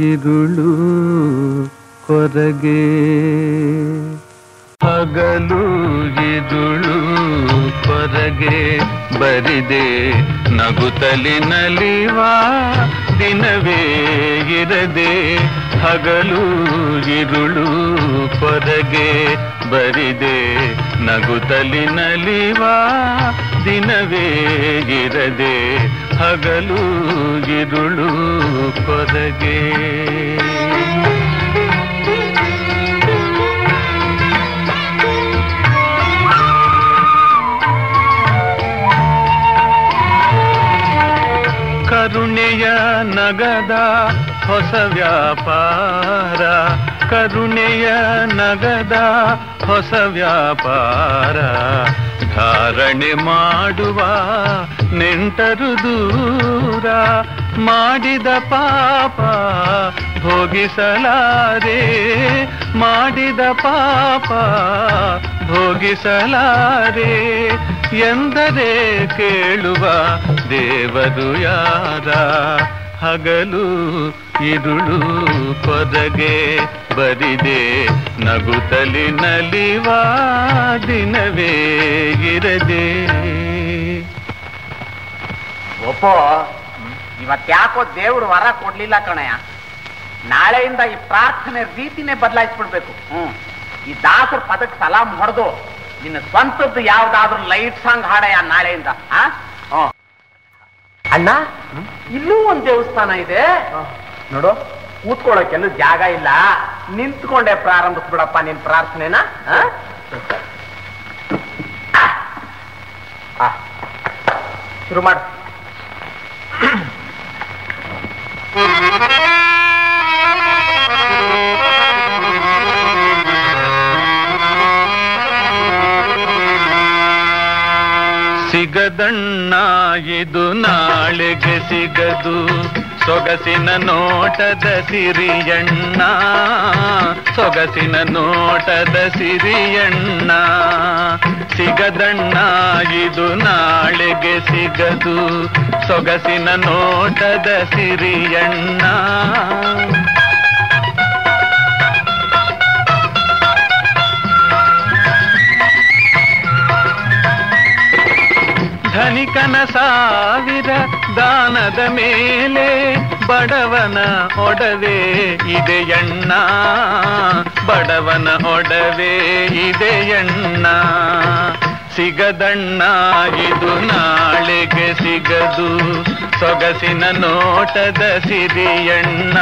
ಇರುಳು ಕೊರಗೆ. ಹಗಲು, ಇರುಳು ಕೊರಗೆ ಬರಿದೆ ನಗುತ್ತಲಿ ನಲಿವ ದಿನವೇ ಇರದೆ. ಹಗಲು, ಇರುಳು ಕೊರಗೆ ಬರಿದೆ ನಗುತ್ತಲಿ ನಲಿವ ದಿನವೇ ಇರದೆ. ಹಗಲು ಗಿರುಳು ಕೊರಗೆ ಕರುಣೆಯ ನಗದ ಹೊಸ ವ್ಯಾಪಾರ. ಕರುಣೆಯ ನಗದ ಹೊಸ ವ್ಯಾಪಾರ. ಧಾರಣೆ ಮಾಡುವ ನೆಂಟರು ದೂರ ಮಾಡಿದ ಪಾಪ ಭೋಗಿಸಲಾರೆ ಮಾಡಿದ ಪಾಪ ಭೋಗಿಸಲಾರೆ ಎಂದರೆ ಕೇಳುವ ದೇವರು ಯಾರ? ಹಗಲು ಇರುಳು ಪೊದಗೆ ಬರಿದೆ ನಗುತ್ತಲಿ ದಿನವೇ ಇರದೆ. ಒಪ್ಪೋ? ಇವತ್ತ್ಯಾಕೋ ದೇವ್ರು ವರ ಕೊಡ್ಲಿಲ್ಲ ಕಣಯ್ಯ. ನಾಳೆಯಿಂದ ಈ ಪ್ರಾರ್ಥನೆ ರೀತಿನೇ ಬದಲಾಯಿಸ್ಬಿಡ್ಬೇಕು. ಹ್ಮ್. ಈ ದಾಸರ ಪದಕ್ಕೆ ಸಲಾಂ ಹೊಡೆದು ನಿನ್ನ ಸ್ವಂತದ್ದು ಯಾವ್ದಾದ್ರು ಲೈಟ್ ಸಾಂಗ್ ಹಾಡಯ್ಯ ನಾಳೆಯಿಂದ ಅಣ್ಣ? ಇಲ್ಲೂ ಒಂದ್ ದೇವಸ್ಥಾನ ಇದೆ. ನೋಡು ಕೂತ್ಕೊಳ್ಳೋಕೆಲ್ಲೂ ಜಾಗ ಇಲ್ಲ. ನಿಂತ್ಕೊಂಡೆ ಪ್ರಾರಂಭಿಸ್ಬಿಡಪ್ಪ ನಿನ್ ಪ್ರಾರ್ಥನೆನ. ಶುರು ಮಾಡು. ಸಿಗದಣ್ಣ ಇದು ನಾಳೆಗೆ ಸಿಗದು ಸೊಗಸಿನ ನೋಟದ ಸಿರಿಯಣ್ಣ ಸೊಗಸಿನ ನೋಟದ ಸಿರಿಯಣ್ಣ. ಸಿಗದಣ್ಣ ಇದು ನಾಳೆಗೆ ಸಿಗದು ಸೊಗಸಿನ ನೋಟದ ಸಿರಿಯಣ್ಣ. ಧನಿಕನ ಸಾವಿರ ದಾನದ ಮೇಲೆ ಬಡವನ ಒಡವೆ ಇದೆಯಣ್ಣ ಬಡವನ ಒಡವೆ ಇದೆಯಣ್ಣ ಸಿಗದಣ್ಣ ಇದು ನಾಳೆಗೆ ಸಿಗದು ಸೊಗಸಿನ ನೋಟದ ಸಿರಿಯಣ್ಣ.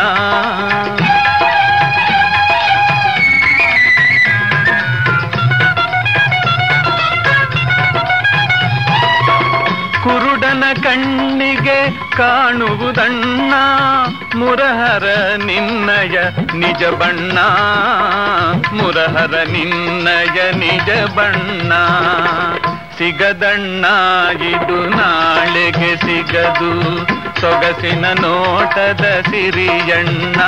ಕುರುಡನ ಕಣ್ಣಿಗೆ ಕಾಣುವುದಣ್ಣ, ಮುರಹರ ನಿನ್ನಯ ನಿಜ ಬಣ್ಣ, ಮುರಹರ ನಿನ್ನಯ ನಿಜ ಬಣ್ಣ. ಸಿಗದಣ್ಣ ಇದು ನಾಳೆಗೆ ಸಿಗದು, ಸೊಗಸಿನ ನೋಟದ ಸಿರಿಯಣ್ಣ,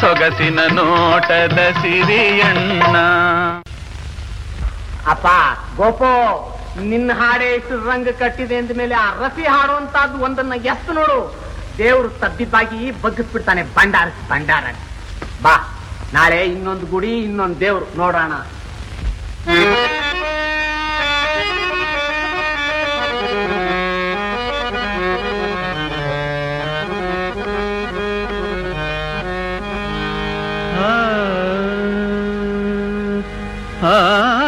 ಸೊಗಸಿನ ನೋಟದ ಸಿರಿಯಣ್ಣ. ಅಪ್ಪ, ಗೋಪೋ. ನಿನ್ನ ಹಾಡೇ ಇಷ್ಟು ರಂಗ ಕಟ್ಟಿದೆ ಅಂದ ಮೇಲೆ ಆ ರಸಿ ಹಾಡುವಂತಹದ್ದು ಒಂದನ್ನ ಎಷ್ಟು ನೋಡು. ದೇವ್ರು ತದ್ದಿದ್ದಾಗಿ ಬಗ್ಗಿಸ್ಬಿಡ್ತಾನೆ. ಭಂಡಾರ ಭಂಡಾರ. ಬಾ, ನಾಳೆ ಇನ್ನೊಂದು ಗುಡಿ, ಇನ್ನೊಂದು ದೇವ್ರು. ನೋಡೋಣ. ಆ.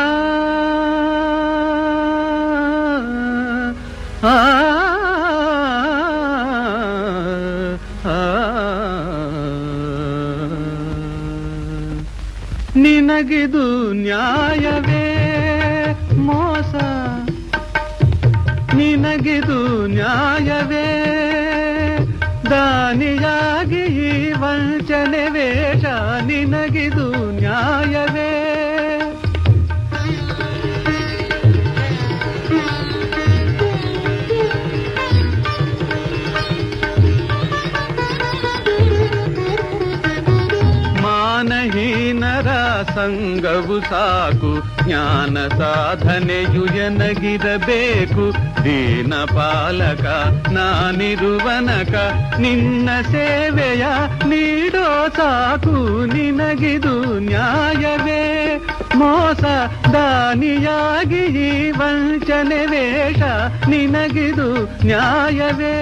ನಿನಗಿದು ನ್ಯಾಯವೇ? ಮೋಸ. ನಿನಗಿದು ನ್ಯಾಯವೇ? ದಾನಿಯಾಗಿ ಈ ವಂಚನೆ ವೇಷ ನಿನಗಿದು ನ್ಯಾಯವೇ? ಸಂಗವು ಸಾಕು, ಜ್ಞಾನ ಸಾಧನೆಯು ಎನಗಿರಬೇಕು. ದೀನ ಪಾಲಕ, ನಾನಿರುವನಕ, ನಿನ್ನ ಸೇವೆಯ ನೀಡೋ ಸಾಕು, ನಿನಗಿದು ನ್ಯಾಯವೇ. ಮೋಸ ದಾನಿಯಾಗಿ ಈ ವಂಚನೆ ವೇಷ, ನಿನಗಿದು ನ್ಯಾಯವೇ.